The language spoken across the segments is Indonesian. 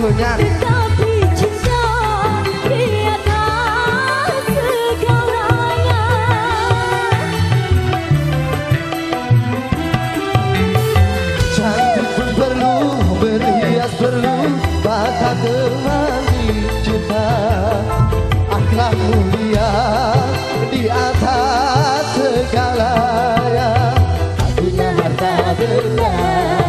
Ketunya Tetapi cinta di atas segalanya. Cantik pun perlu, berhias perlu Mata temani cinta. Akhlak mulia di atas segalanya. Hatinya harta benda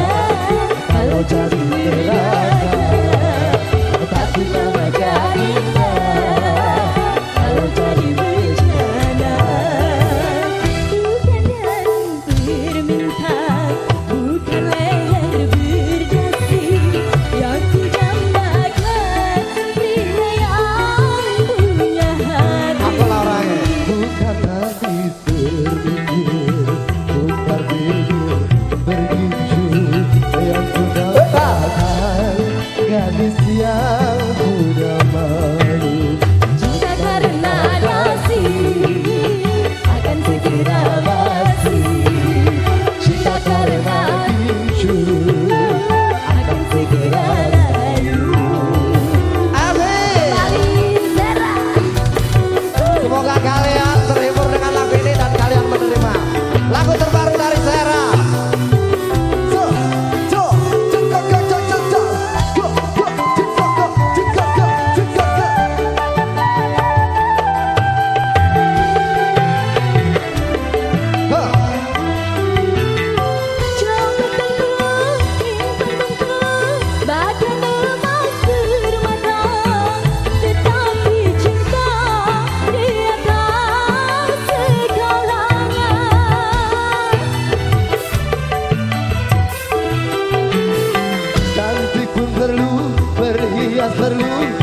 gadis yang ku damai. las verrugas